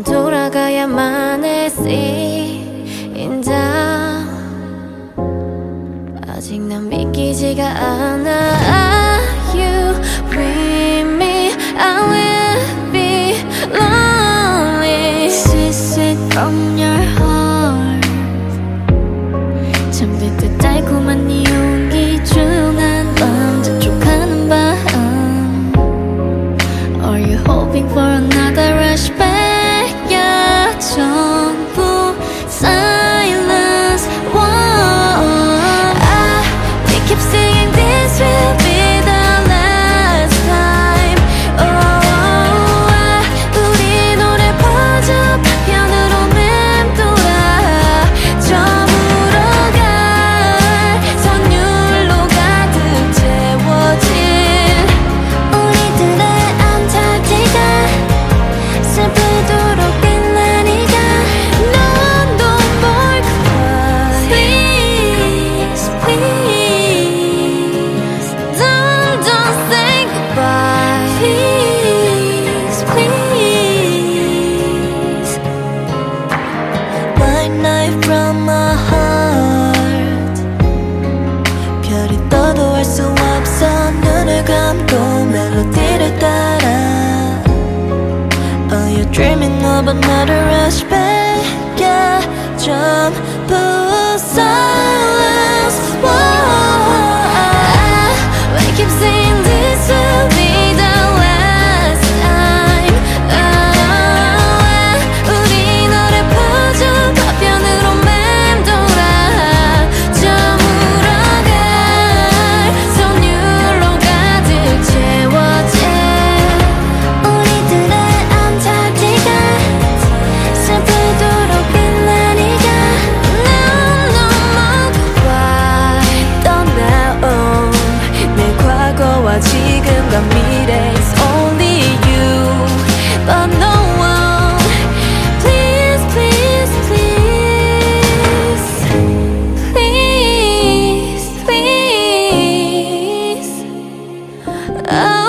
난 돌아가야만 했으인자 아직 난 믿기지가 않아 Are you with me? I will be lonely 시시겁냐 눈을 감고 멜로디를 따라. Oh, you dreaming of another aspect I